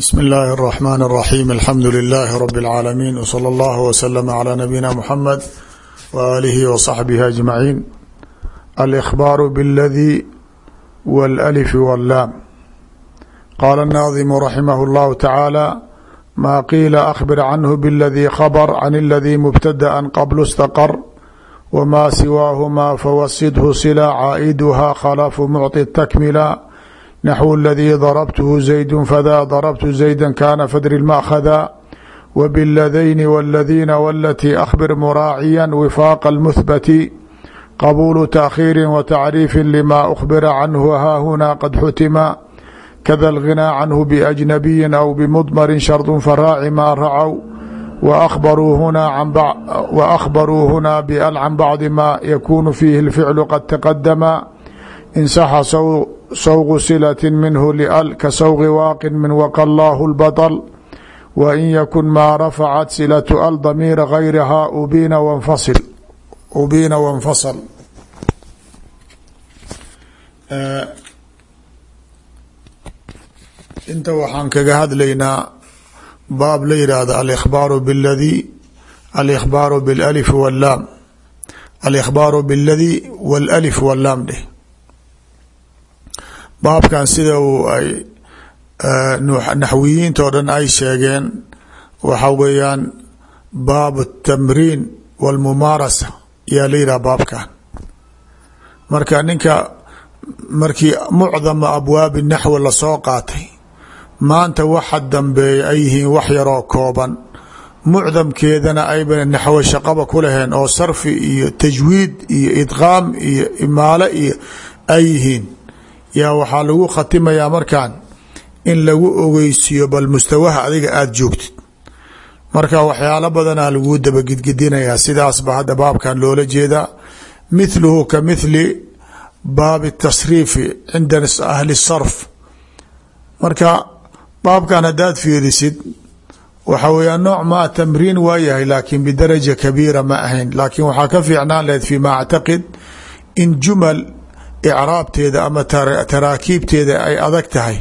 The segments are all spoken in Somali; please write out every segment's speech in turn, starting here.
bsm اllahi الرحmn الرaxيm alxamdu لlh rb العaalamiin wslى اllah wslm عlى nabiyina mxamed walihi wصaxbihi aجmaciin alإkhbaaru bاladi wاlأlf wاllaam qaala الnaadimu raximah اllahu taعaalى ma qiila akhbir canhu bاladi khabr can اladi mubtadaأa qablu اstaqr wma siwaahuma fawasidhu sila caa'iduha khalafu mucطi takmila naxو اladii darبth زayd fda darبtu زayda kana fdri اmأkhda wbاladayni wاladina wاlatي أkhbir muraaciya wfاq اlmhbati qabulu تأkhiiri وتacriifi lma أkhbira canhu haahuna qad xutima kada اlغinaa canhu bأjnabiyi aw bmdmri sharط faraaci ma racow وأkhbaruu huna bal can bacdi ma yakunu fiihi اlficlu qad taqadama insaxa sawqu silaة minhu lal ka sawqi waaqin min waqa llaahu اlbaطl wain yakun maa rafacat silatu al damiira gayriha ubiina wanfasil ubiina wanfasal inta waxaan kaga hadlaynaa baab la yihahdo alkhbaaru bاladi alkhbaaru biاlalif wاllaam alkhbaaru biاladi wاlalif wاllaam dheh baabkan sida uu ay naxwiyiinta oo dhan ay sheegeen waxa weeyaan baab الtamriin wاlmumaarasa yaa la yidhaha baabkan marka ninka markii mucdama abwaabi naxwi lasoo qaatay maanta waxa dambeeya ay yihiin wax yaroo kooban mucdamkeedana ayba naxwo shaqaba ku laheen oo sarfi iyo tajwiid iyo idqaam iyo imaalo iyo ay yihiin yaa waxaa lagu khatimayaa markan in lagu ogeysiiyo bal mustawaha adiga aada joogtid. Marka waxyaalo badanaa laguu dabagidgidinayaa sidaasba hadda baabkan loola jeedaa. Mithluhu ka mithli baabi tasriifi cinda ahli sarf. Marka baabkan haddaad fiirisid waxa weyaa nooc maa tamriin waa yahay laakiin bidaraja kabiira ma ahayn. Laakiin waxaa ka fiicnaan lahayd fi ma actaqid in jumal icraabteeda ama taraakiibteeda ay adag tahay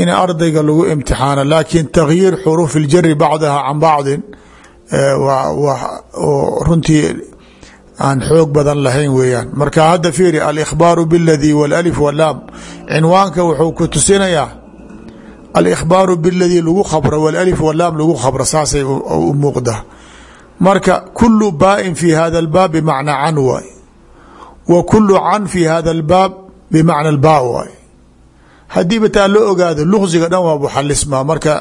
in ardayga lagu imtixaano laakiin takhyiir xuruuf اljari bacdaha can bacdin runtii aan xoog badan lahayn weeyaan marka hadda fiiri alkhbaaru bاladi wاlalif walaam cinwaanka wuxuu ku tusinayaa alkhbaaru bاladi lagu khabro wاlalif walaam lagu khabro saasay u muuqda marka kulu baain fi hada اlbaab bmacnaa can waay w kul can fi hada اlbaab bmacna اlba waay hadiiba taa loo ogaado luqsiga dhan waa buxalismaa marka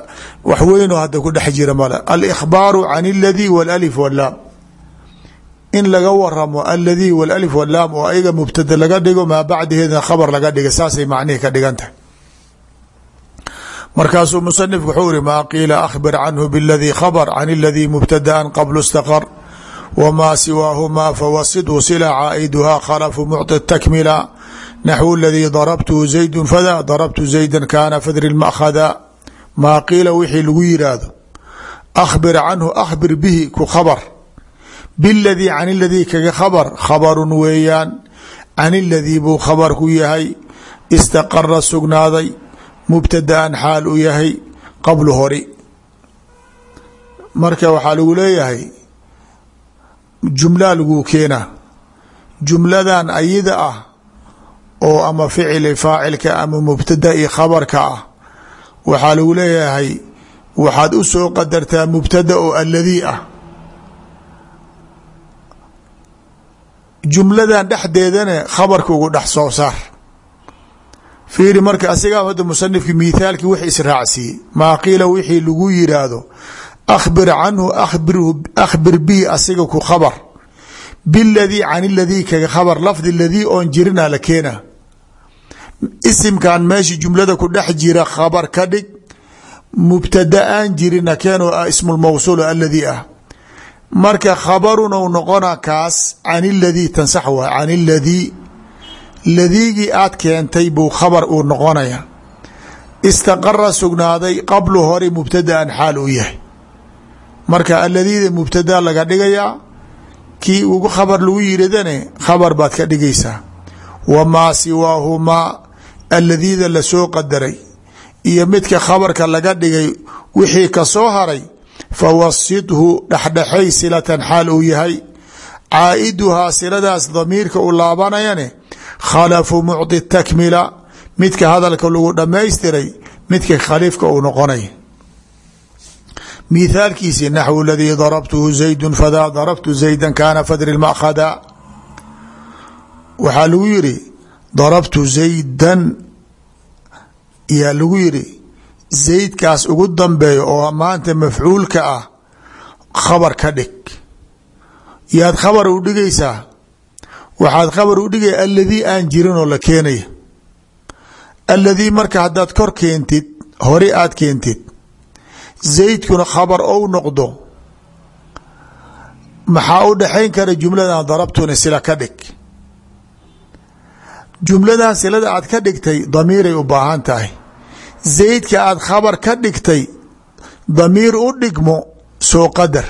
wax weynoo hadda ku dhex jira male alkhbaaru can اladi wاlalif walaam in laga waramo aladi wاlalif walaam oo ayaga mubtada laga dhigo maa bacdaheedna khabar laga dhiga saasay macnihi ka dhigan tahay markaasuu musanifku wuxuu iri maa qiila akhbir canhu bاladi khabr can اladi mubtadaan qablu اstaqr wma siwaahumaa fawasidhu sila caa'iduha khalafu mucطi takmila naxwu ladii darabtuhu zaydu fada darabtu zayda kaana fadri makhada maa qiila wixii lagu yiraahdo akhbir canhu akhbir bihi ku khabar biladii can iladii kaga khabar khabarun weeyaan can iladii buu khabar ku yahay istaqara sugnaaday mubtadaan xaal u yahay qablu hori marka waxaa lagu leeyahay jumlaa laguu keenaa jumladan ayida ah oo ama ficili faacilka ama mubtada i khabarka ah. Waxaa lagu leeyahay waxaad u soo qadartaa mubtada oo aladii ah. Jumladan dhexdeedana khabarka ugu dhex soo saar. Fiiri marka asigaa hadda musanifki mithaalkii wix israacsiiyey maa qiila wixii lagu yiraahdo akhbir canhu akhbir bihi asiga ku khabar biladii can iladii kaga khabar lafdi ladii oon jirina la keena isimkan meesha jumlada ku dhex jira khabar ka dhig mubtada aan jirina keenoo ah ismulmawsuul aladii ah marka khabarun ou noqona kaas can iladii tansax waa can iladii ladiigii aad keentay buu khabar uu noqonaya istaqara sugnaaday qablu hore mubtadaan xaal yahay marka aladida mubtada laga dhigayaa kii ugu khabar lagu yiridane khabar baad ka dhigaysaa wamaa siwaahumaa aladida la soo qadaray. Iyo midka khabarka laga dhigay wixii ka soo haray fawasidhu dhexdhexay silatan xaal uu yahay. Caa'iduhaa siladaas damiirka u laabanayane khalafu mucdi takmila midka hadalka lagu dhammaystiray midka khaliifka uu noqonay mithaalkiisi naxwu ladii darabtuhu zaydu fadaa darabtu zayda kaana fadri lma'khada waxaa lagu yiri darabtu zaydan yaa lagu yiri zaydkaas ugu dambeeya oo maanta mafcuulka ah khabar ka dhig. Yaad khabar u dhigaysaa waxaad khabar u dhigaya aladii aan jirin oo la keenaya. Aladii marka haddaad kor keentid hore aad keentid zaydkuna khabar ou noqdo maxaa u dhexayn kara jumladan darabtuna sila ka dhig. Jumladan silada aad ka dhigtay damiiray u baahan tahay. Zaydka aad khabar ka dhigtay damiir u dhigmo soo qadar.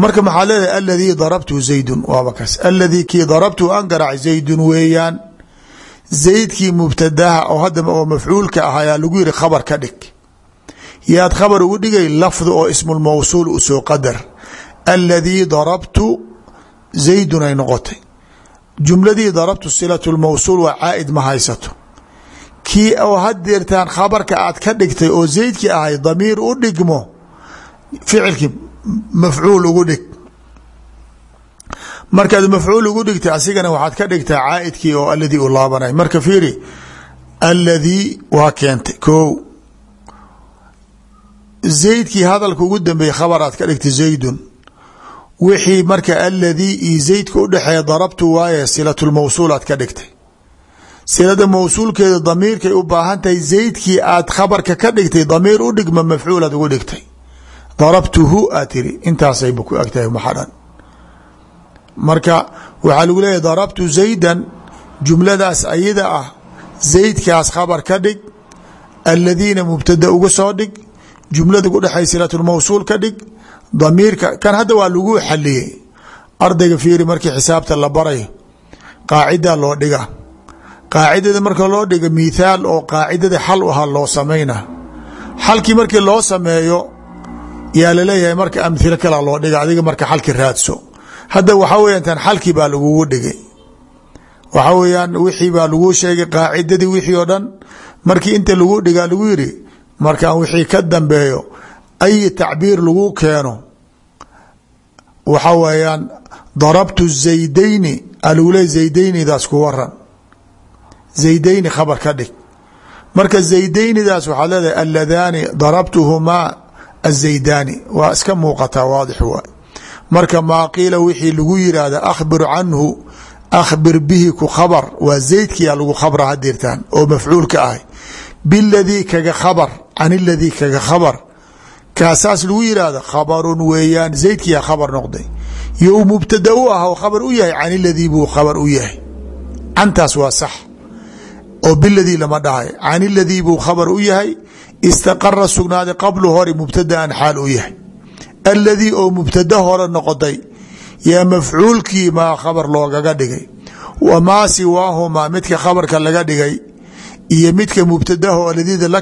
Marka maxaa leedahay aladii darabtu zaydun waaba kaas. Aladii kii darabtu an garac zaydun weeyaan. Zaydkii mubtadaha oo hadda oo mafcuulka ah ayaa lagu yiri khabar ka dhig yaad khabar ugu dhigay lafdi oo ismulmawsuul u soo qadar. Aladii darabtu zaydun ay noqotay. Jumladii darabtu silatu lmawsuul waa caaid ma haysato. Kii oo hadeertaan khabarka aad ka dhigtay oo zaydkii ahay damiir u dhigmo ficilkii mafcuul ugu dhig. Markaad mafcuul ugu dhigtay asigana waxaad ka dhigtaa caaidkii oo aladii u laabanay. Marka fiiri aladii waa keentay. Ko zaydkii hadalka ugu dambeeyey khabaraad ka dhigtay zaydun. Wixii marka aladii iyo zaydka udhexeeya darabtu waaye silatulmawsuul aad ka dhigtay. Silada mawsuulkeeda damiirkay u baahan tahay zaydkii aad khabarka ka dhigtay damiir u dhigma mafcuulaad ugu dhigtay. Darabtuhu aad tiri intaasayba ku agtahay maxadhan marka waxaa lagu leeyahy darabtu zaydan jumladaas ayada ah zaydkaas khabar ka dhig aladiina mubtada uga soo dhig jumlada ku dhexay silatulmawsuul ka dhig damiirka kan hadda waa lagu xaliyey ardayga fiiri markii xisaabta la barayo qaacida loo dhiga. Qaacidada marka loo dhiga mithaal oo qaacidada xal u ahaa loo samayna. Xalkii markii loo sameeyo yaa la leeyahay marka amhilo kala loo dhiga adiga marka xalki raadso. Hadda waxaa weyan tan xalkii baa lagugu dhigay. Waxaa weyaan wixii baa laguu sheegay qaacidadii wixii oo dhan markii inta lagu dhigaa lagu yiri markaan wixii ka dambeeyo ay tacbiir lagu keeno waxa weeyaan darabtu zaydayni alagu le zaydaynidaas ku waran. Zaydayni khabar ka dhig. Marka zaydaynidaas waxaad leedahay aladaani darabtuhumaa azaydaani waa iska muuqataa waadix waay. Marka maa wixii lagu yiraahda akhbir canhu akhbir bihi ku khabar. Waa zaydkiyaa lagu khabra hadirtaan oo mafcuulka ahay. Biladii khabar can iladii kaga khabar? Kaasaas lagu yihahda khabarun weeyaan. Zaydkiyaa khabar noqday. You mubtada u ah khabar u yahay can iladii buu khabar u yahay. Cantaas waa sax. Oo biladii lama dhahay. Can iladii buu khabar u yahay istaqara sugnaaday qablu hore mubtadaan xaal u yahay. Aladii oo mubtada hore noqotay yaa mafcuulkii maa khabar loogaga dhigay. Wamaa siwaahumaa midka khabarka laga dhigay iyo midka mubtadaho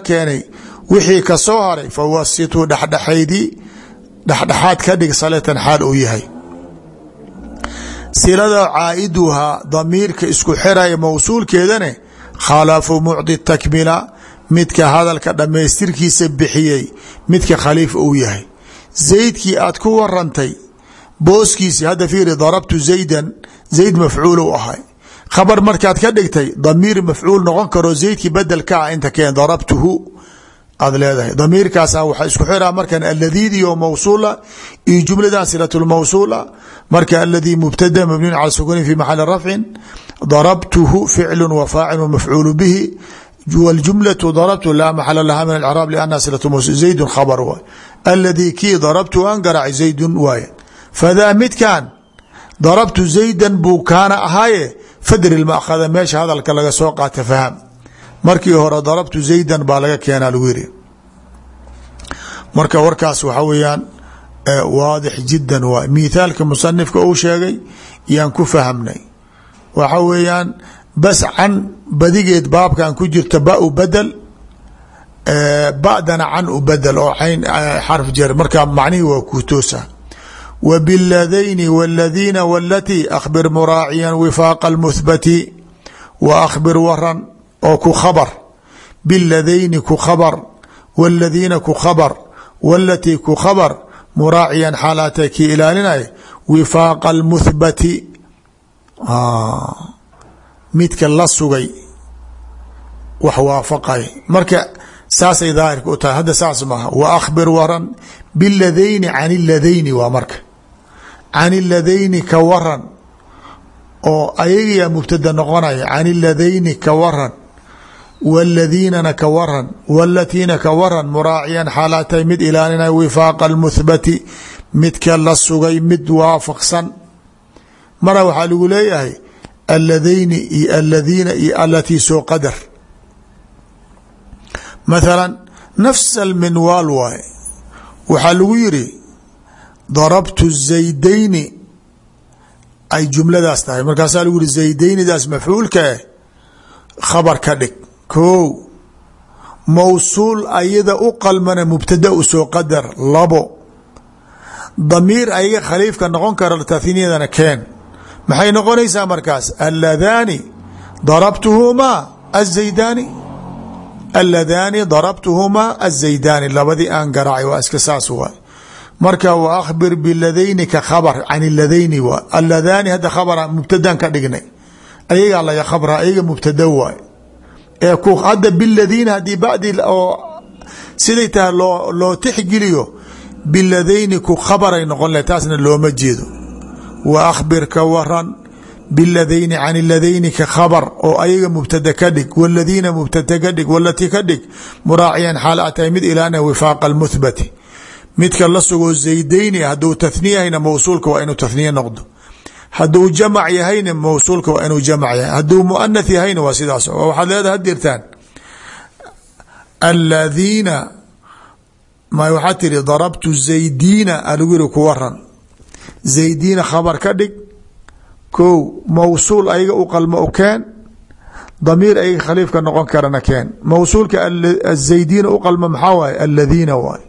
keenay wixii ka soo haray fawasitu dhexdhexaydii dhexdhexaad ka dhig salatan xaal uu yahay. Silada caaiduhaa damiirka isku xiraya mawsuulkeedane khalafu mucdi takmila midka hadalka dhammaystirkiisa bixiyey midka khaliif uu yahay. Zaydkii aad ku warantay booskiisi hadda fiiri darabtu zaydan zayd mafcuul u ahay. Khabar markaad ka dhigtay damiir mafcuul noqon karo zaydkii bedelka ah inta keen darabtuhu aad leedahay. Damiirkaasa waxaa isku xiraa markan aladiidii oo mawsuula iyo jumladan silatulmawsuula marka aladii mubtada mabniun cala sukunin fi maxali rafcin darabtuhu ficlu wa faacilu mafcuulu bihi. Wاljumlaةu darabtu laa maxala laha min acraab lana silatu mawsul zaydun khabar waay. Aladii kii darabtu an garac zaydun waaye fadaa midkan darabtu zaydan buu kaana ahaaye fadri makhada meesha hadalka laga soo qaata faham markii hore darabtu zaydan baa laga keenaa lagu yiri marka warkaas waxa weeyaan waadix jiddan waay mithaalka musanifka uu sheegay yaan ku fahamnay waxa weeyaan bas can badigeed baabkan ku jirta ba-u badel badana can u bedel oo cayn xarf jer markaa macnihii waa kuu toosa w bاladayni wاladiina wاlatii akhbir muraaciya wifaaqa اlmuhbati wa akhbir waran oo ku khabr biladayni ku khabr wاladiina ku khabr wاlatii ku khabr muraaciyan xaalaatay kii ilaalinay wifaaqa اlmuhbati midka la sugay wax waafaqay marka saasay daahirka u tahay hadda saas maaha wa akhbir waran biladayni can iladayni waa marka can iladayni ka waran oo ayagiyaa mubtada noqonaya can iladayni ka waran wاladiinana ka waran wاlatiina ka waran muraaciyan xaalaatay mid ilaalinay wifaaqa اlmuhbati midka la sugay mid waafaqsan mara waxaa lagu leeyahay aladayni iyo aladiina iyo alatii soo qadar mathala nafs alminwaal waaye waxaa lagu yiri darabtu zaydayni ay jumladaas tahay markaasaa lagu yihi zaydaynidaas mafcuulka eh khabar ka dhig ko mawsuul ayada u qalmana mubtada u soo qadar labo. Damiir ayaga khaliifka noqon kara tahniyadana keen. Maxay noqonaysaa markaas? Aladaani darabtuhumaa azaydaani. Aladaani darabtuhumaa azaydaani. Labadii aan garaacay waa iska saas waay. Marka wa akhbir biladayni ka khabr can iladayni waay. Aladaani hadda khabra mubtadaan ka dhignay. Ayagaa waay hadda biladiina haddii badi oo siday tahay loo loo tixgeliyo biladayni ku khabaray noqon leh taasna looma jeedo. Wa akhbir ka waran biladayni can iladayni ka khabr oo ayaga mubtada ka dhig waladiina mubtada ka dhig walati ka dhig muraaciyan xaal a tahay mid ilaana wifaaqa lmuhbati midka la sugoo zaydayni hadduu tahniya yahayna mawsuulka waa inuu tahniye noqdo hadduu jamac yahayna mawsuulka waa inuu jamac yahay. Hadduu muanath yahayna waa sidaas. Waxaad leedaha had aladiina ma waxaa tiri darabtu zaydiina alagu ku waran zaydiina khabar ka dhig. Ko mawsuul ayaga u qalmo u keen. Damiir ayaga khaliifka noqon karana keen. Mawsuulka azaydiina u qalmo maxaa waaye? Aladiina waay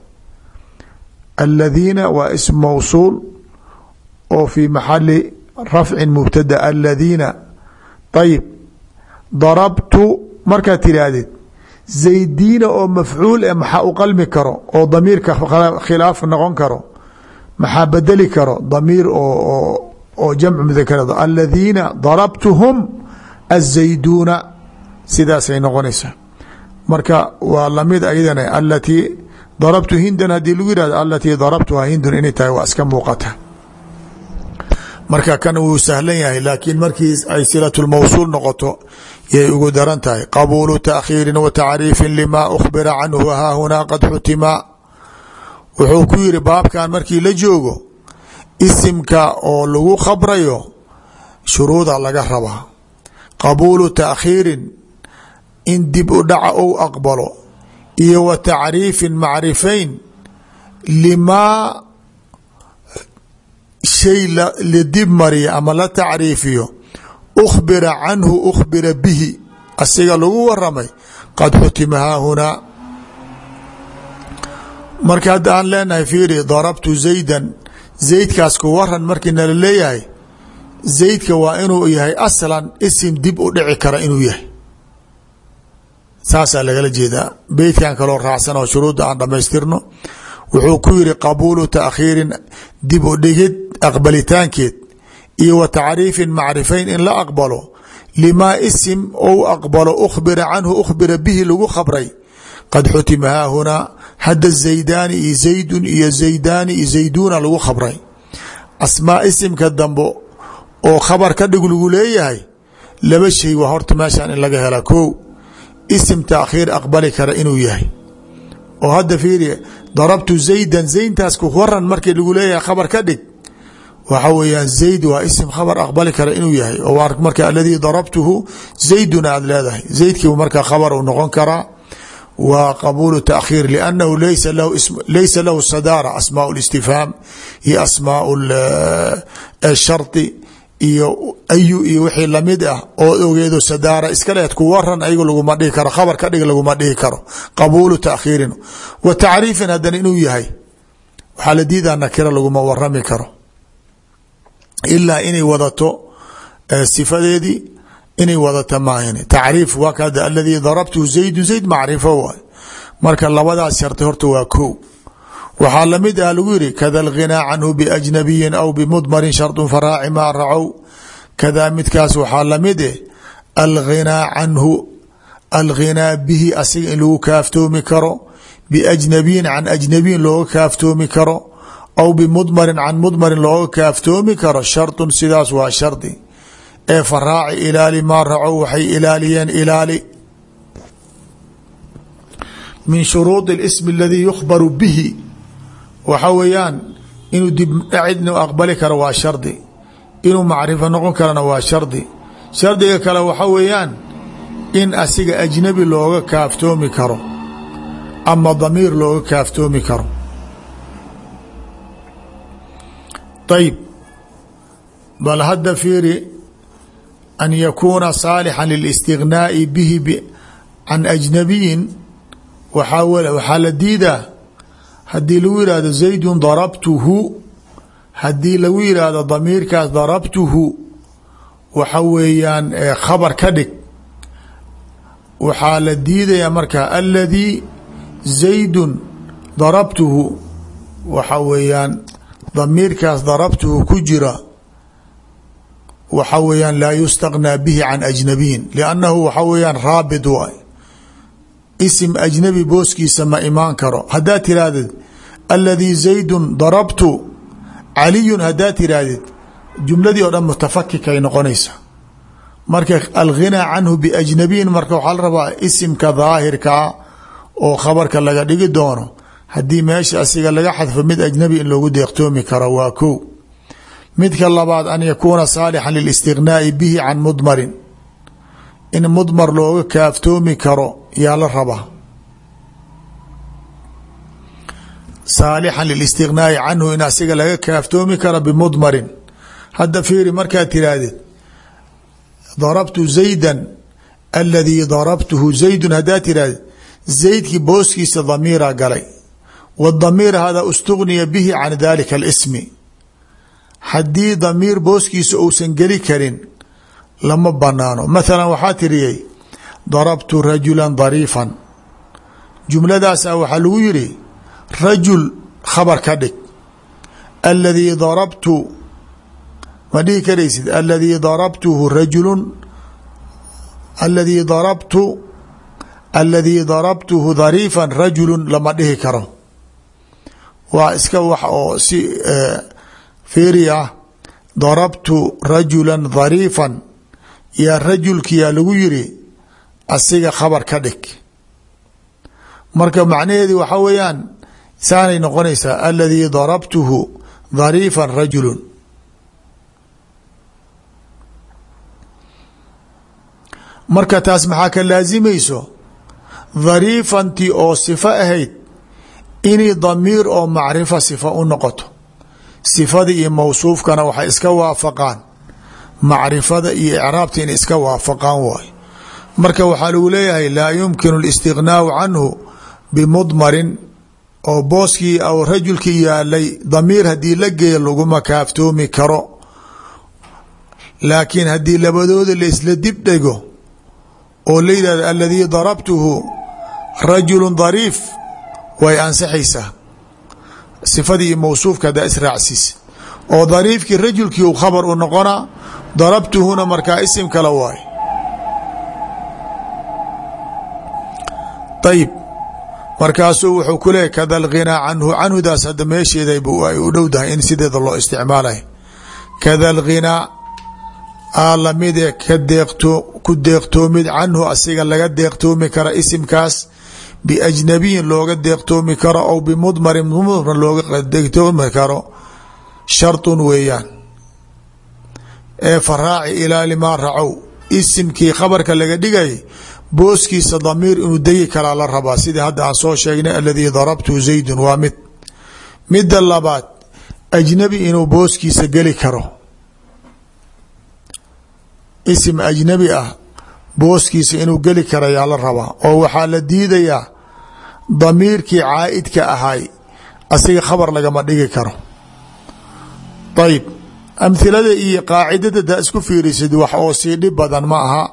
aladiina waa ism mawsuul oo fi maxali rafcin mubtada aladiina ayib darabtu markaad tiraahdid zaydiina oo mafcuul e maxaa u qalmi karo oo damiirka khilaaf noqon karo maxaa bedeli karo damiir oo jamcu mudakarada aladiina darabtuhum azayduuna sidaasay noqonaysaa marka waa la mid ayadana alatii darabtu hindan haddii lagu yihahdo alatii darabtuhaa hindun inay tahay waa iska muuqata marka kan wuu sahlan yahay laakiin markii ay silatulmawsuul noqoto yay ugu daran tahay. Qabuulu taakhiirin wa tacriifin lima ukhbira canhu haahunaa qad xutima wuxuu ku yiri baabkan markii la joogo isimka oo lagu khabrayo shuruuda laga rabaa qabuulu taakhiirin in dib u dhaca ou aqbalo. Iyo wa tacriifin macrifayn limaa shay la dib mariya ama la tacriifiyo ukhbira canhu ukhbira bihi asiga lagu waramay qad xutima haahunaa marka hadda aan leenahay fiiri darabtu zaydan zaydkaas ku waran markii nala leeyahay zaydka waa inuu yahay aslan isim dib u dhici kara inuu yahay. Saasaa lagala jeedaa. Beytkan kaloo raacsan oo shuruudda aan dhamaystirno wuxuu ku yiri qabuulu taakhiirin dib u dhigid aqbalitaankeed iyo wa tacriifin macrifayn in la aqbalo limaa isim ou aqbalo ukhbira canhu ukhbira bihi lagu khabray qad xutima haahunaa hadda zaydaani iyo zaydun iyo zaydaani iyo zayduuna lagu khabray asmaa isimka dambe oo khabar ka dhig lagu leeyahay laba shay waa horta meeshaan in laga hela ko isim taakhiir aqbali kara inuu yahay oo hadda fiiriya darabtu zaydan zayntaas waran markii lagu leeyahay khabar ka dhig. Waxa weeyaan zayd waa isim khabar aqbali kara inuu yahay oo marka aladii darabtuhu zaydun aad leedahay. Zaydkiibu marka khabar u noqon karaa wa qabuulu taakhiir liannahu laysa lahu sadaara asmaa اlistifhaam iyo asmaa shardi iyo ayu iyo wixii la mid ah oo ogeedo sadaara iska leed ku waran ayagu laguma dhihi karo khabar ka dhig laguma dhihi karo. Qabuulu taakhiirin wa tacriifin haddana inuu yahay waxaa la diidaa nakira laguma warami karo. Ilaa inay wadato sifadeedii inay wadata maahan tacriif waa kada aladii darabtuhu zaydu zayd macrifo waay. Marka labadaas sharti horta waa ko waxaa la mid ah lagu yihi kada alghinaa canhu biajnabiyin aw bimudmarin shardun faraaci maa racow kadaa midkaas waxaa la mid eh alghinaa canhu alghinaa bihi asiga in lagu kaaftoomi karo biajnabiyin can ajnabiyin looga kaaftoomi karo aw bimudmarin can mudmarin looga kaaftoomi karo shardun sidaas waa shardi. Ee faraaci ilaali maa racow waxay ilaaliyeen ilaali. Min shuruudi اlismi aladii yukhbaru bihi waxa weeyaan inuu dibcidn aqbali karo waa shardi. Inuu macrifo noqon karana waa shardi. Shardiga kale waxa weeyaan in asiga ajnabi looga kaaftoomi karo ama damiir looga kaaftoomi karo. Ayb bal hadda fiiri an yakuuna saalixا lilistignaai bihi can ajnabiyin waxaa la diidaa haddii lagu yihahdo zaydun darabtuhu haddii lagu yihahdo damiirkaas darabtuhu waxa weeyaan khabar ka dhig. Waxaa la diidaya marka aladii zaydun darabtuhu waxa weeyaan damiirkaas darabtuhu ku jira. Waxa weeyaan laa yustagnaa bihi can ajnabiyin liannahu waxa weeyaan raabit waay isim ajnabi booskiisa ma imaan karo. Haddaad tirahdid aladii zaydun darabtu caliyun haddaad tirahdid jumladii oo dhan mutafakikay noqonaysa. Marka alghinaa canhu biajnabiyin marka waxaa la rabaa isimka daahirkaa oo khabarka laga dhigi doono. Haddii meesha asiga laga xadfo mid ajnabi in loogu deeqtoomi karo waa ko midka labaad an yakuuna saalixan lilistignaai bihi can mudmarin in mudmar looga kaaftoomi karo yaa la rabaa saalixan lilistignaai canhu in asiga laga kaaftoomi karo bimudmarin. Hadda fiiri markaad tirahdid darabtu zaydan aladii darabtuhu zaydun. Haddaad tirahdid zaydkii booskiisa damiira galay. Wdamiir hada istugniya bihi can dalika اlismi haddii damiir booskiisa uusan geli karin lama banaano mathala waxaa tiriyey darabtu rajula dariifan. Jumladaasa waxaa lagu yiri rajul khabar ka dhig. Aladii darabtu ma dhihi karaysid aladii darabtuhu rajulu aladii darabtu aladii darabtuhu dariifan rajulu lama dhihi karo. Waa iska wax oo si feeri ah darabtu rajula dariifan. Yaa rajulkiyaa lagu yiri asiga khabar ka dhig. Marka macnaheedi waxa weeyaan saanay noqonaysaa aladii darabtuhu dariifan rajulu marka taas maxaa ka laasimayso? Dariifantii oo sifo ahayd inay damiir oo macrifa sifa u noqoto. Sifada iyo mawsuufkana waxay iska waafaqaan. Macrifada iyo icraabta inay iska waafaqaan waay marka waxaa lagu leeyahay laa yumkinu اlistignaau canhu bimudmarin oo booskii aw rajulkii yaalay damiir haddii la geeya laguma kaaftoomi karo. Laakiin haddii labadooda la isla dib dhego oo la yidhahdo aladii darabtuhu rajulu dariif way ansaxaysaa sifadii mawsuufka haddaa israacsiis. Oo dariifkii rajulkii u khabar u noqonaa darabtuhuna markaa isim kale waay ayib markaasuu wuxuu ku leeyay kada alghinaa canhu. Canhudaas hadda meesheedayb ay u dhowdahay in sideeda loo isticmaalay. Kada alghinaa aa lamide ka deeqto ku deeqtoomid canhu asiga laga deeqtoomi kara isimkaas biajnabiyin looga deeqtoomi karo aw bimudmarin mudmar looga deeqtoomi karo sharطun weeyaan. Ee faraaci ilaali maa racow isimkii khabarka laga dhigay booskiisa damiir inuu degi karaa la rabaa. Sidii hadda aan soo sheegnay aladii darabtu zaydun waa mid. Midda labaad ajnabi inuu booskiisa geli karo. Isim ajnabi ah booskiisa inuu geli karayaa la rabaa. Oo waxaa la diidayaa damiirkii caaidka ahay asiga khabar lagama dhigi karo. Ayib amhilada iyo qaacidada daa isku fiirisid wax oo sii dhib badan ma aha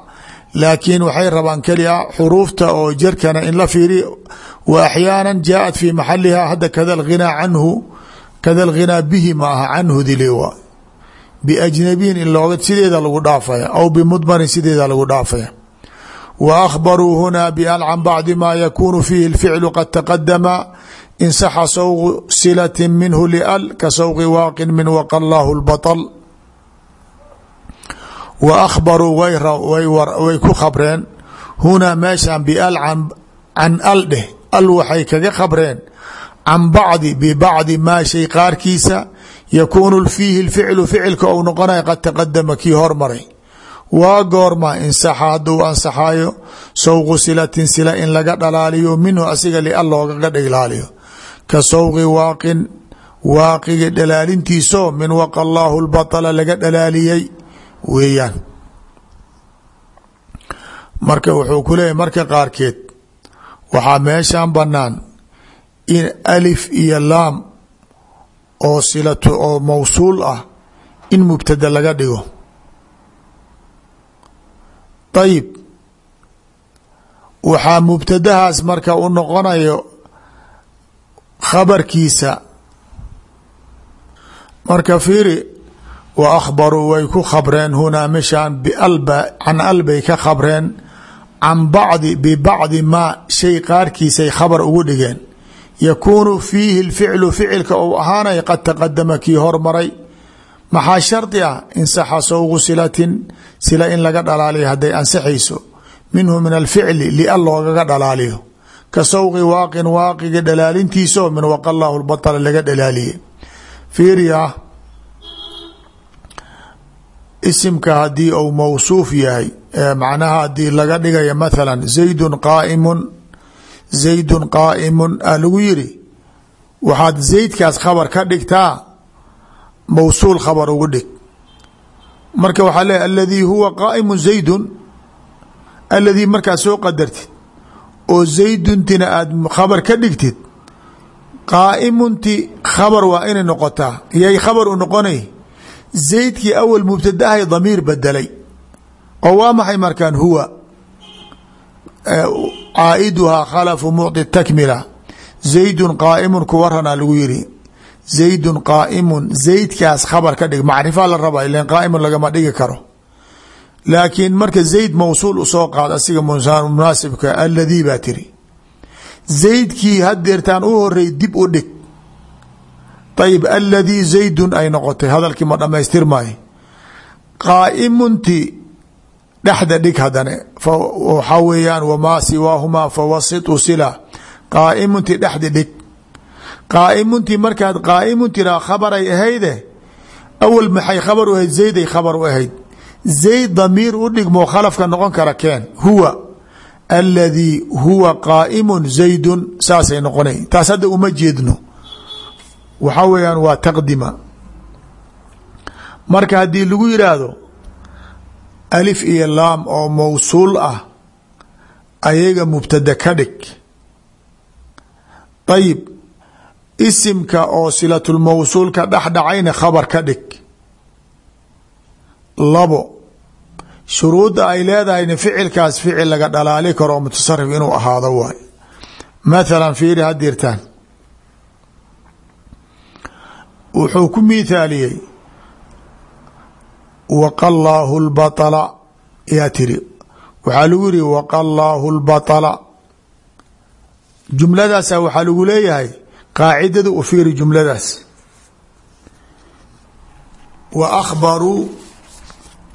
laakiin waxay rabaan keli a xuruufta oo jarkana in la fiiriyo wa axyaana jaaءat fi maxaliha hadda kada alghinaa canhu kada alghinaa bihi ma aha canhu dili waa biajnabiyin in looga sideeda lagu dhaafaya aw bimudmarin sideeda lagu dhaafaya wa akhbaruu huna bian can bacdi ma yakunu fiihi اlficlu qad taqadama in saxa sawqu silati minhu lial ka sawqi waaqin min waqa llaahu اlbaطl wa akhbaruu way ku khabreen hunaa meeshan bial can al dheh al waxay kaga khabreen can bacdi bibacdi maa shay qaarkiisa yakuunu fiihi اlficlu ficilka ou noqonaya qad taqadama kii hormaray waa goorma insaxa hadduu ansaxayo sawqu silatin sila in laga dhalaaliyo minhu asiga lial loogaga dhilaaliyo ka sawqi waaqin waaqigi dhalaalintiiso min waqa allaahu lbaطla laga dhalaaliyey weeyaan. Marka wuxuu ku leeyahy marka qaarkeed waxaa meeshan banaan in alif iyo laam oo silatu oo mawsuul ah in mubtada laga dhigo. Ayib waxaa mubtadahaas marka u noqonayo khabarkiisa. Marka fiiri wa akhbaruu way ku khabreen hunaa bialba can albay ka khabreen can bacdi bibacdi maa shay qaarkiisay khabar ugu dhigeen yakuunu fiihi lficlu ficilka uu ahaanaya qad taqadama kii hormaray maxaa shardi ah insaxa sawqu silatin sila in laga dhalaaliyo hadday ansaxayso minhu min alficli lial loogaga dhalaaliyo ka sawqi waaqin waaqiga dhalaalintiiso min waqa llaahu lbaطla laga dhalaaliye fiiriya isimka haddii uu mawsuuf yahay macnaha haddii laga dhigaya mathala zaydun qaaimun zaydun qaa'imun a yiri waxaad zaydkaas khabar ka dhigtaa mawsuul khabar ugu dhig. Marka waxaa leeya aladii huwa qaa'imu zaydun aladii markaad soo qadartid oo zayduntina aad khabar ka dhigtid qaa'imunti khabar waa inay noqotaa yay khabar u noqonay zaydkii awal mubtadahay damiir bedelay. Oo waa maxay markaan huwa? Caa'iduhaa khalafu mucطi takmila. Zaydun qaa'imun ku waranaa lagu yiri zaydun qaa'imun zaydkaas khabar ka dhig. Macrifa la rabaa ilan qaa'imun lagama dhigi karo. Laakiin marka zayd mawsuul u soo qaad asiga munaasibka aladii baa tiri. Zaydkii hadeertaan u horey dib u dhig ayib aladii zaydun ay noqotay hadalkii ma dhamaystir maayo qaa'imunti dhexda dhig hadane waxaa weeyaan wamaa siwaahumaa fawasitu sila qaa'imunti dhexda dhig qaa'imunti markaad qaa'imun tiraa khabaray ahayde awal maxay khabar u ahayd zayday khabar u ahayd zayd damiir u dhigmoo khalafka noqon kara keen huwa aladii huwa qaa'imun zaydun saasay noqonay taas hadda uma jeedno waxaa weeyaan waa taqdima. Marka haddii lagu yidhaahdo alif iyo laam oo mawsuul ah ayaga mubtada ka dhig. Ayib isimka oo silatulmawsuulka dhexdhacayna khabar ka dhig. Labo shuruudda ay leedahayna ficilkaas ficil laga dhalaali karo oo mutasarif inuu ahaado waay. Mathalan fiiri hadirtaan wuxuu ku miithaaliyey waqa llaahu lbaطla yaa tiri. Waxaa lagu yihi waqa llaahu lbaطla jumladaasa waxaa lagu leeyahay qaacidada u fiiri jumladaas. Wa akhbaruu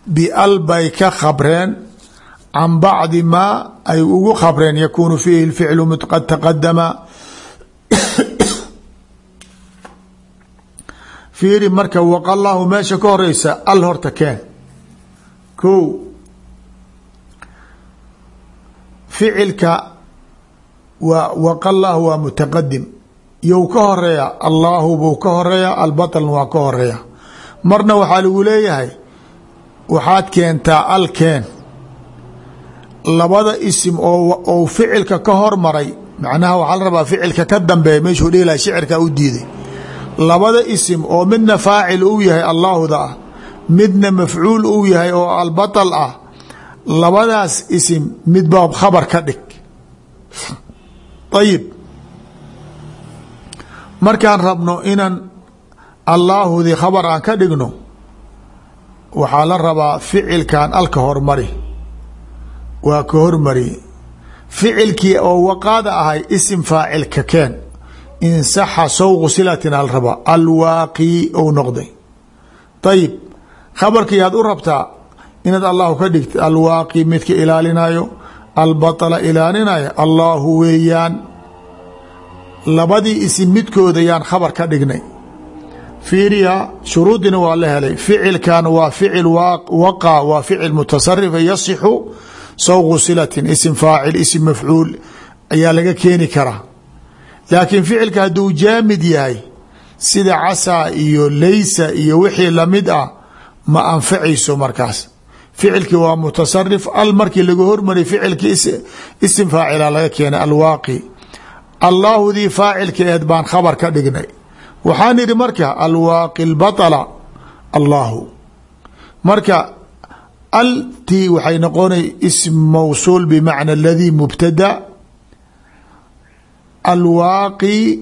bial ka khabreen can bacdi maa ay ugu khabreen yakuunu fiihi lficlu qad taqadama fiiri marka waqa llaahu meesha ka horeysa al horta keen ko ficilka waa waqa llaahu waa mutaqadim you ka horreeya allaahu buu ka horreeya albaطlna waa ka horreeya. Marna waxaa lagu leeyahay waxaad keentaa alkeen labada isim oo ficilka ka hormaray macnaha waxaa la rabaa ficilka ka dambeeya meeshuu dhihi laha shicirkaa u diiday labada isim oo midna faacil uu yahay allaahuda ah midna mafcuul uu yahay oo albaطal ah labadaas isim midba khabar ka dhig. Ayib markaan rabno inaan allaahudii khabar aan ka dhigno waxaa la rabaa ficilkan alka hormari. Waa ka hormari. Ficilkii oo waqaada ahay isim faacilka keen insaxa sawqu silatin al rabaa alwaaqi ou noqday. Ayib khabarkii aad u rabtaa inaad allahu ka dhigta alwaaqi midka ilaalinayo albaطla ilaalinayo allaahu weeyaan. Labadii isim midkooda yaan khabar ka dhignay. Fiiriya shuruudina waa la helay. Ficilkan waa ficil waqa waa ficil mutasarifa yasixu sawqu silatin isim faacil isim mafcuul ayaa laga keeni karaa laakiin ficilka hadduu jaamid yahay sida casaa iyo laysa iyo wixii la mid ah ma anfacayso markaas. Ficilkii waa mutasarif al markii laga hormariy ficilkii isim faacila laga keenay alwaaqi. Allaahudii faacilka eed baan khabar ka dhignay. Waxaan idhi marka alwaaqi lbaطla allahu. Marka altii waxay noqonay ism mawsuul bimacna aladii mubtada alwaaqi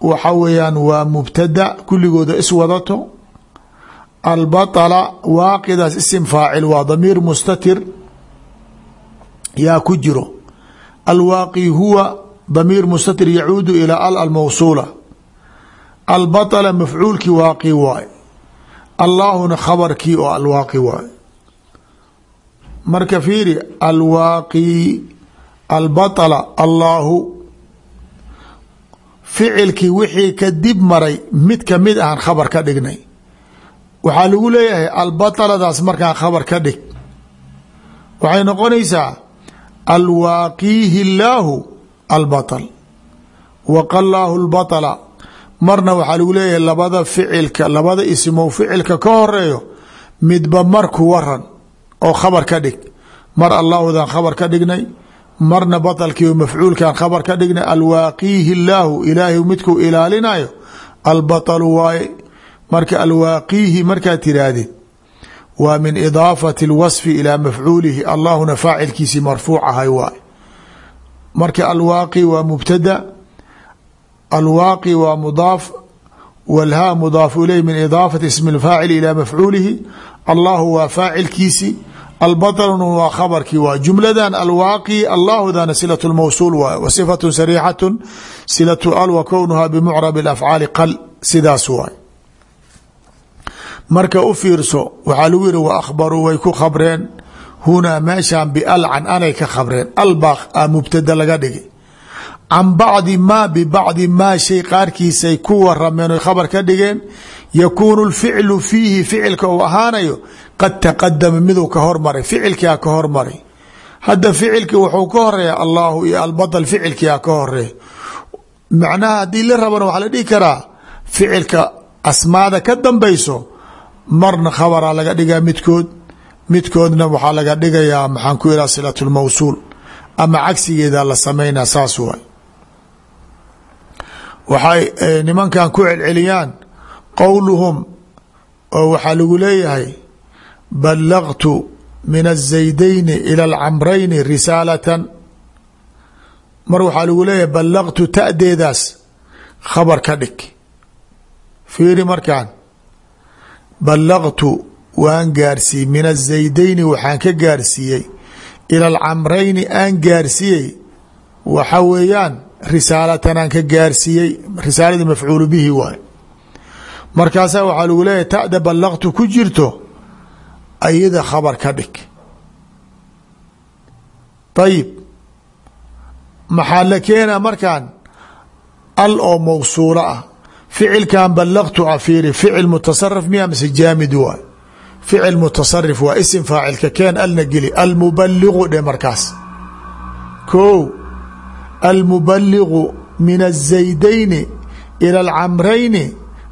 waxa weeyaan waa mubtada kulligooda iswadato albaطla waaqidaas isim faacil waa damiir mustatir yaa ku jiro. Alwaaqi huwa damiir mustatir yacuudu ilaa al almawsuula. Albaطla mafcuulkii waaqi waay. Allaahuna khabarkii oo alwaaqi waay. Marka fiiri alwaaqi albaطla allaahu ficilkii wixii ka dib maray mid kamid ahan khabar ka dhignay waxaa lagu leeyahay albaطladaas markaan khabar ka dhig waxay noqonaysaa alwaaqiihi illaahu albaطl waqallaahu lbaطla marna waxaa lagu leeyahay labada ficilka labada ismow ficilka ka horeeyo midba marku waran oo khabar ka dhig mar allaahudan khabar ka dhignay marna baطlkii mafcuulkan khabar ka dhignay alwaaqiihi illaahu ilaahay midkuu ilaalinayo albaطlu waaye marka alwaaqiihi markaad tiraahdid waa min idaafati اlwasfi ilaa mafcuulihi allahuna faacilkiisii marfuuc ahay waay marka alwaaqi waa mubtada alwaaqi waa mudaaf wlhaa mudaafu ileyh min idaafati ismi اlfaacil ilaa mafcuulihi allahu waa faacilkiisi albaطlna waa khabarkii waa jumladan alwaaqi allahudana silaة اlmawsuul waay wa sifaة sariixaة silaة al wa kownuha bimucrab اafcaali qal sidaas waay marka u fiirso waxaa lagu yihi wa akhbaruu way ku khabreen hunaa meeshan bialcan anay ka khabreen albaq a mubtada laga dhigi can bacdi maa bibacdi maa shay qaarkiisay ku warameen oy khabar ka dhigeen yakuunu lficlu fiihi ficilka uu ahaanayo qad taqadama miduu ka hormaray ficilkia ka hormaray. Hadda ficilki wuxuu ka horreeya allaahu iyo albadal ficilkia ka horreeya macnaha haddii rabana waxaa la dhihi karaa ficilka asmaada ka dambayso marna khabaraa laga dhigaa midkood. Midkoodna waxaa laga dhigayaa maxaan ku ihaha silat lmawsuul ama cagsigeeda la sameynaa saas waay. Waxay eh, nimankan ku celceliyaan qowluhum oo waxaa lagu leeyahay balagtu min azaydayni ila alcamrayni risaalatan mar waxaa lagu leeyahay balagtu tadeedaas khabar ka dhig fiiri markaan balagtu waan gaarsiiyey min azaydayni waxaan ka gaarsiiyey ila alcamrayni aan gaarsiiyey waxa weeyaan risaalatan aan ka gaarsiiyey risaaladii mafcuulu bihi waay markaasaa waxaa lagu leeyahay tada balagtu ku jirto ayada khabar ka dhig ayib maxaa la keenaa markaan al oo mawsuulo ah ficilkan balagtu a fiiri ficil mutasarif miya mise jaamid waay ficil mutasarif waa isim faacilka keen alna geli almubaligu dhe markaas ko almubaligu min aلzaydayni ilى اlcamrayni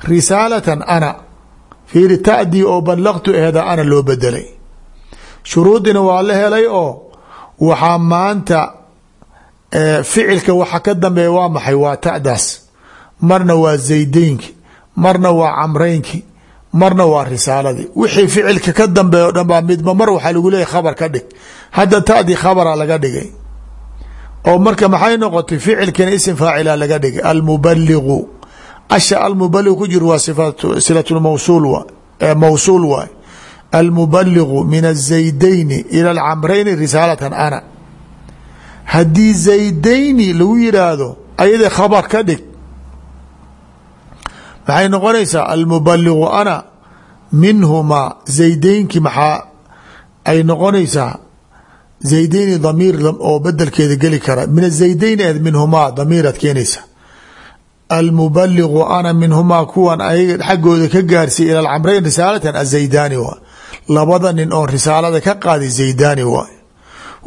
risaalatan ana fiiri tadii oo ballaqtu ahda ana loo bedelay shuruudina waa la helay oo waxaa maanta ficilka waxa ka dambeeya waa maxay? Waa ta'daas. Marna waa zaydeynki marna waa camreynki marna waa risaaladii. Wixii ficilka ka dambeeya o dhan baa midba mar waxaa lagu leeyahy khabar ka dhig. Hadda ta'dii khabara laga dhigay. Oo marka maxay noqotay? Ficilkina isim faacila laga dhigay. Almubaligu asha almubaligu ku jiro waa silat mawsuul waay almubaligu min azaydayni ila alcamrayni risaalatan ana. Haddii zaydayni lagu yidhaahdo ayada khabar ka dhig maxay noqonaysaa almubaligu ana? Minhumaa zaydeynki maxaa ay noqonaysaa zaydeyni damiir oo bedelkeeda geli kara. Min aad minhumaa damiiraad keenaysa almubaligu ana minhumaa kuwan ayaga xaggooda ka gaarsiiy ila alcamreyn risaalatan azaydaani waay labada nin oo risaalada ka qaaday zaydaani waay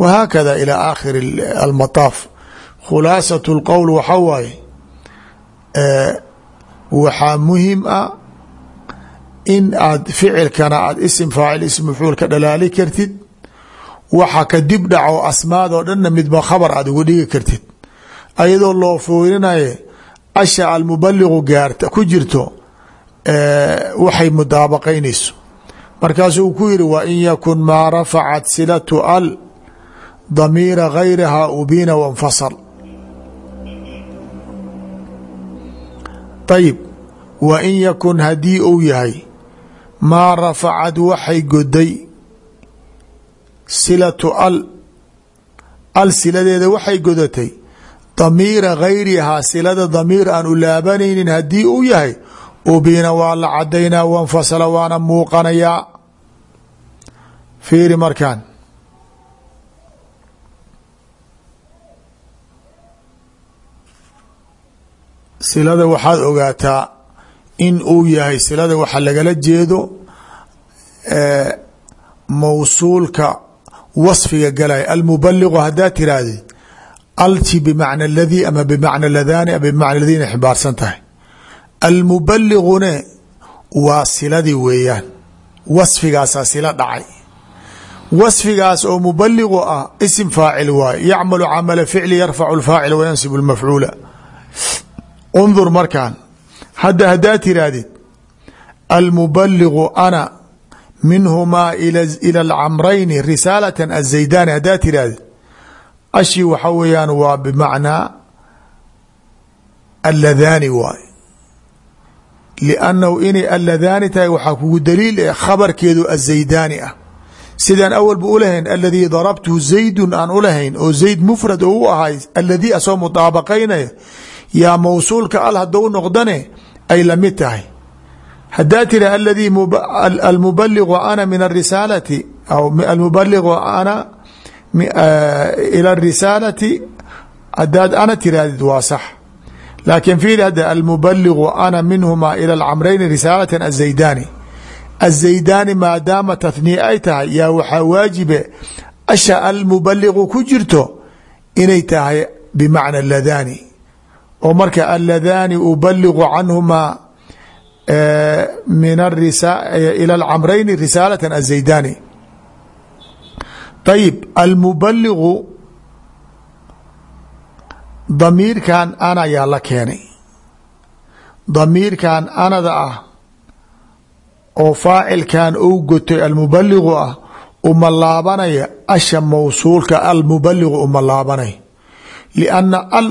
wahaakada ilى aakhiri almataaf. Khulaasat اlqowl waxa waaye waxaa muhiim ah in aad ficilkana aad isim faacil ism mafcuul ka dhalaali kartid. Waxa ka dib dhaco asmaad oo dhanna midba khabar aad uga dhigi kartid. Ayadoo loo foorinaye asha almubaligu gaarta ku jirto waxay mudaabaqaynayso. Markaasuu ku yiri wa in yakun maa rafacat silatu al damiira gayriha ubina wanfasal ayib wa in yakun haddii uu yahay maa rafacad waxay goday silatu al al siladeeda waxay godatay damiira gayrihaa silada damiir aan u laabanaynin haddii uu yahay ubina waa la cadaynaa wanfasala waana muuqanayaa fiiri markaan. Silada waxaad ogaataa in uu yahay silada waxa lagala jeedo mawsuulka wasfiga galaya almubaligu haddaad tirahdid alti bimacna aladii ama bimacna ladani ama bimacna ladiina xibaarsan tahay. Almubaligune waa siladii weeyaan. Wasfigaasaa sila dhacay. Wasfigaas oo mubaligu ah isim faacil waaye. Yacmalu camala ficli yarfacu lfaacil wayansibu lmafcuula undur markaan. Hadda haddaad tirahdid almubaligu ana minhumaa ila alcamrayni risaalatan azaydaani haddaad tirahdid ashi waxa weeyaan waa bimacnaa alladani waay. Liannahu inay alladani tahay waxaa kugu daliil eh khabarkeedu azaydaani ah. Sidaan awalba ulahayn aladii darabtuhu zaydun aan ulahayn oo zayd mufrad oo u ahay aladii asoo mudaabaqaynaya yaa mawsuulka al hadou noqdane ay la mid tahay. Haddaa tira aladii almubaligu ana min arisaalati aw almubaligu ana ila arisaalati hadaad ana tirahdid waa sax. Laakiin fiiri hadda almubaligu ana minhumaa ila alcamrayni risaalatan azaydani azaydani maadaama tahniye ay tahay yaa waxaa waajibe asha almubaligu ku jirto inay tahay bimacna ladani oo marka aladani ubaligu canhumaa min ila alcamrayni risaalatan azaydani ayib almubaligu damiirkan ana yaa la keenay damiirkan anada ah oo faacilkan ou gotay almubaligu ah uma laabanaya asha mawsuulka almubaligu uma laabanay lianna al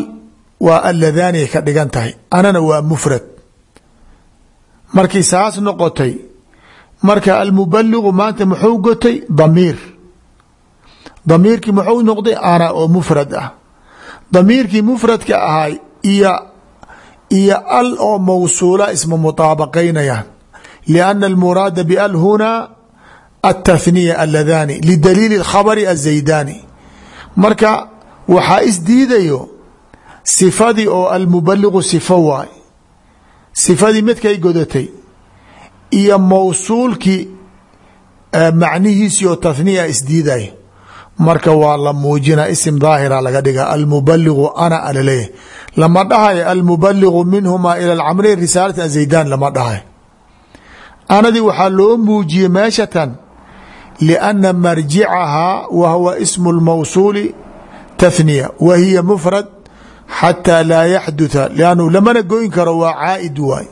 waa alladani ka dhigan tahay anana waa mufrad markii saas noqotay marka almubaligu maanta muxuu gotay damiir damiirkii muxuu noqday ana oo mufrad ah. Damiirkii mufradka ahay iyo iyo al oo mawsuula isma mutaabaqaynayaan lianna almuraada bial hunaa aلtathniya aladani lidaliili khabari azaydani marka waxaa isdiidayo sifadii oo almubaligu sifo waay. Sifadii midkay godatay iyo mawsuulkii macnihiisii oo tathniya isdiiday marka waa la muujina isim daahira laga dhiga almubaligu ana alaleeyahy lama dhahayo almubaligu minhumaa ila alcamrayn risaalati azaydan lama dhahay. Anadii waxaa loo muujiyey meeshatan lianna marjicahaa wa huwa ismu lmawsuuli tathniya wa hiya mufrad xataa laa yaxdutha lannu lamana goyn karo waa caaid waay.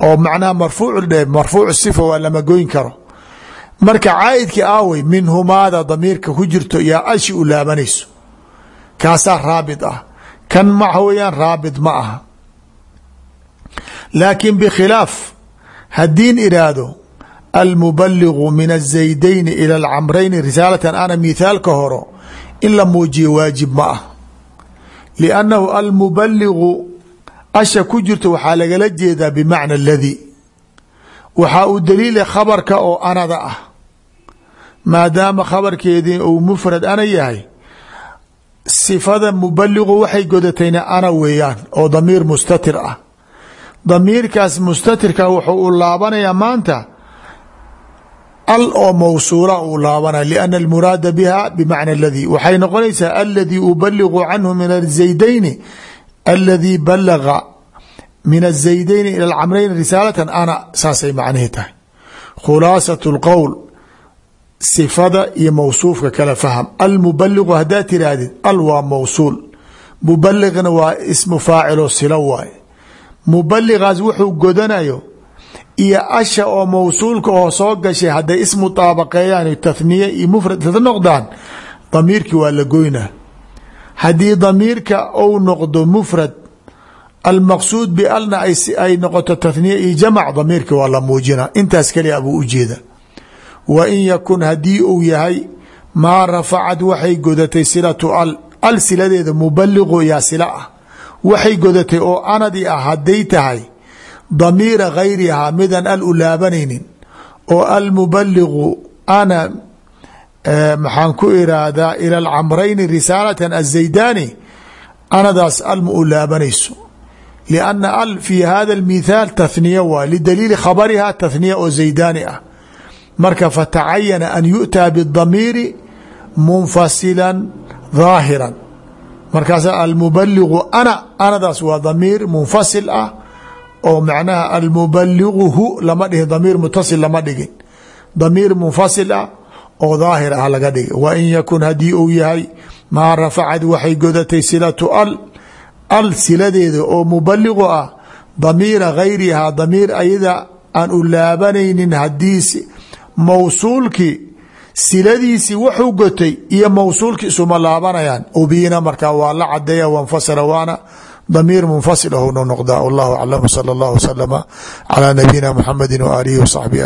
Oo macnaha marfuuc marfuuc sifa waa lama goyn karo marka caaidki aawey minhumaada damiirka ku jirto ya ashi u laabanayso. Kaasaa raabid ah. Kan maxa weyaan raabid ma aha. Laakiin bikhilaaf haddiin idhaahdo almubaligu min azaydayni ila alcamrayni risaalatan ana mithaalka horo in la muujiyo waajib ma ah liannahu almubaligu asha ku jirto waxaa lagala jeedaa bimacna aladi waxaa u daliila khabarka oo anada ah maadaama khabarkeedii uu mufrad ana yahay sifada mubaligu waxay godatayna ana weeyaan oo damiir mustatir ah. Damiirkaas mustatirka wuxuu u laabanayaa maanta al oo mawsuula uu laabanaya lianna almuraada biha bimacna aladii waxay noqonaysaa aladii ubaligu canhu min azaydayni aladii balaga min azaydayni ila alcamrayni risaalatan ana saasay macnihi tahay. Khulaasat lqowl sifada iyo mawsuufka kala faham almubaligu haddaa tiraahdid al waa mawsuul mubaligna waa ismu faacilo silo waaye mubaligaas wuxuu godanayo iyo asha oo mawsuulka oo soo gashay hadday ismutaabaqeeyaan tathniye iyo mufrad noqdaan damiirkii waa la goynaa haddii damiirka ou noqdo mufrad almaqsuud bialna ay noqoto tathniye iyo jamac damiirka waa la muujina intaas kaliya buu ujeeda wa in yakun haddii uu yahay maa rafacad waxay godatay silatu al al siladeeda mubaliqu yaa sila ah. Waxay godatay oo anadi ah tahay damiira gayrihaa midaan al u laabanaynin oo almubaligu ana maxaan ku iraahdaa ila alcamrayni risaalatan azaydani anadaas al ma u laabanayso. Lianna al fi hada almithaal tathniya waa lidaliili khabariha tathniya oo marka fatacayana an yu'taa bidamiiri munfasila ظaahiran markaas almubaligu ana anadaas waa damiir munfasil ah oo macnaha almubaliguhu lama dhihin damiir mutasil lama dhigin. Damiir munfasil ah oo daahir ah laga dhigay. Wa in yakun haddii uu yahay maa rafacad waxay godatay silatu al al siladeeda oo mubaligu ah damiira gayrihaa damiir ayada aan u laabanaynin haddii mawsuulkii siladiisii wuxuu gotay iyo mawsuulkii isuma laabanayaan. Ubiina markaa waa la cadeeya wanfasila waana damiir munfasil noqdaa. Wallahu aclam sala allah wasalama calaa nabiyina muxamedi waaalihi wasaxbihi